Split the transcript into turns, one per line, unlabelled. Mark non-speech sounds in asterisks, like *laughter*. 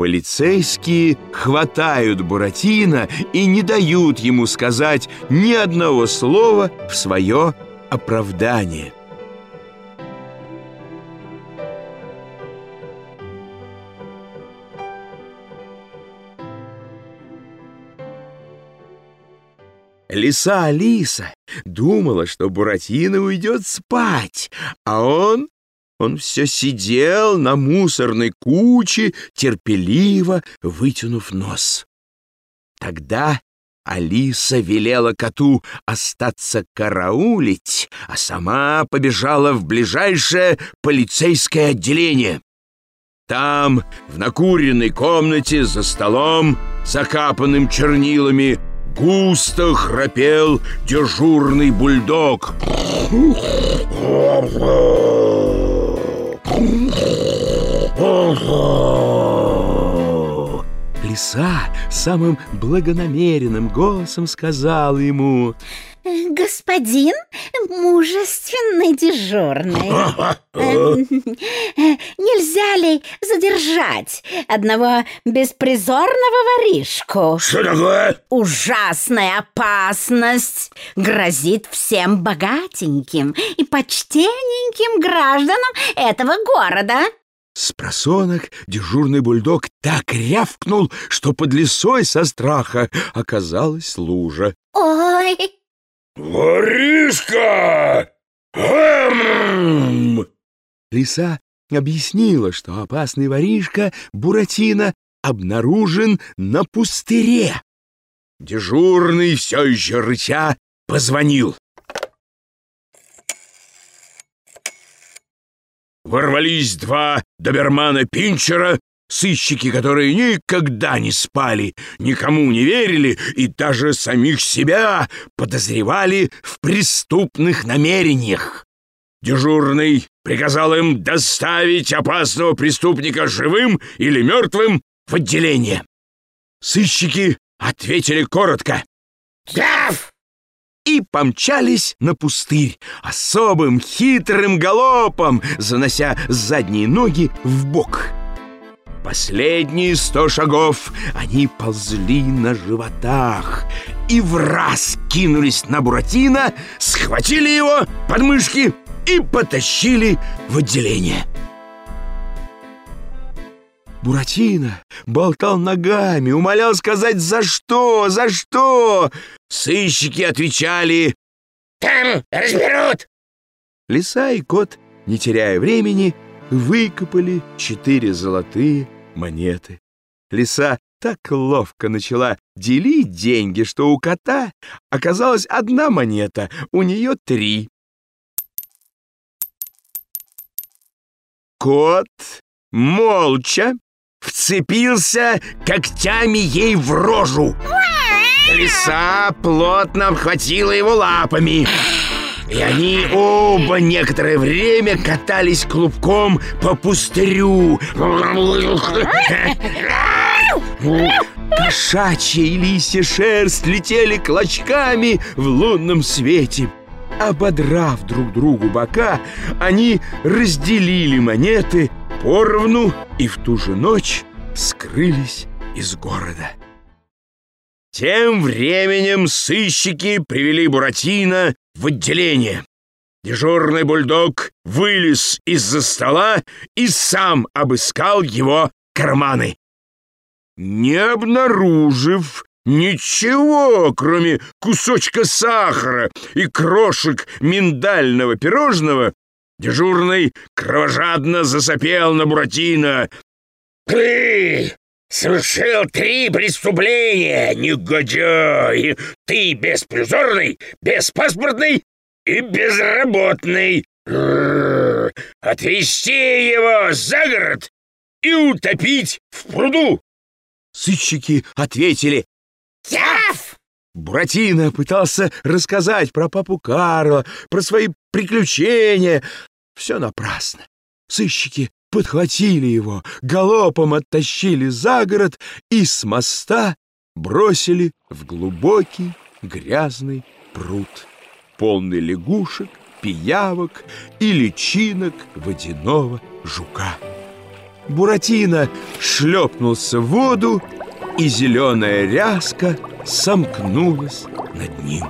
Полицейские хватают Буратино и не дают ему сказать ни одного слова в свое оправдание. Лиса Алиса думала, что Буратино уйдет спать, а он... Он все сидел на мусорной куче, терпеливо вытянув нос. Тогда Алиса велела коту остаться караулить, а сама побежала в ближайшее полицейское отделение. Там, в накуренной комнате, за столом, закапанным чернилами, Густо храпел дежурный бульдог. Лиса самым благонамеренным голосом сказала ему
Господин мужественный дежурный *laughs* эм, Нельзя ли задержать одного беспризорного воришку?
Что такое?
Ужасная опасность грозит всем богатеньким и почтенненьким гражданам этого города
с просонок дежурный бульдог так рявкнул, что под лесой со страха оказалась лужа.
«Ой!»
«Воришка! Эм!»
Лиса объяснила, что опасный воришка Буратино обнаружен на пустыре. Дежурный все еще рыча позвонил. Ворвались два добермана-пинчера, сыщики, которые никогда не спали, никому не верили и даже самих себя подозревали в преступных намерениях. Дежурный приказал им доставить опасного преступника живым или мертвым в отделение. Сыщики ответили коротко.
«Яв!»
и помчались на пустырь особым хитрым галопом, занося задние ноги в бок. Последние сто шагов они ползли на животах и в раз кинулись на Буратино, схватили его под мышки и потащили в отделение. Буратино болтал ногами, умолял сказать «За что? За что?» Сыщики отвечали
«Там разберут!»
Лиса и кот, не теряя времени, выкопали четыре золотые монеты. Лиса так ловко начала делить деньги, что у кота оказалась одна монета, у нее три. Кот молча вцепился когтями ей в рожу. Лиса плотно обхватила его лапами. И они оба некоторое время катались клубком по пустырю. Кошачья и лисья шерсть летели клочками в лунном свете. Ободрав друг другу бока, они разделили монеты поровну и в ту же ночь скрылись из города. Тем временем сыщики привели Буратино в отделение. Дежурный бульдог вылез из-за стола и сам обыскал его карманы. Не обнаружив ничего, кроме кусочка сахара и крошек миндального пирожного, дежурный кровожадно засопел на Буратино.
«Ты совершил три преступления, негодяй! Ты беспризорный, беспаспортный и безработный! Отвезти его за город и утопить в пруду!»
Сыщики ответили
«Яв!»
Буратино пытался рассказать про папу Карла, про свои приключения. Все напрасно. Сыщики подхватили его, галопом оттащили за город и с моста бросили в глубокий грязный пруд, полный лягушек, пиявок и личинок водяного жука. Буратино шлепнулся в воду, и зеленая ряска сомкнулась над ним.